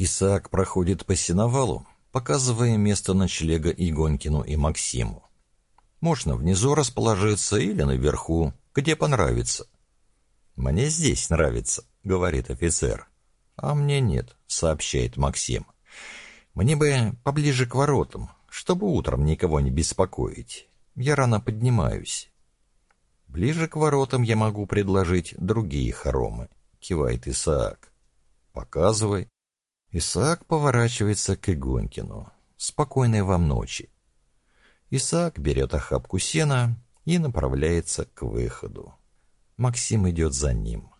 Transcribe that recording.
Исаак проходит по сеновалу, показывая место ночлега Игонькину и Максиму. Можно внизу расположиться или наверху, где понравится. «Мне здесь нравится», — говорит офицер. «А мне нет», — сообщает Максим. «Мне бы поближе к воротам, чтобы утром никого не беспокоить. Я рано поднимаюсь». «Ближе к воротам я могу предложить другие хоромы», — кивает Исаак. «Показывай». Исаак поворачивается к Игонькину. «Спокойной вам ночи». Исаак берет охапку сена и направляется к выходу. Максим идет за ним.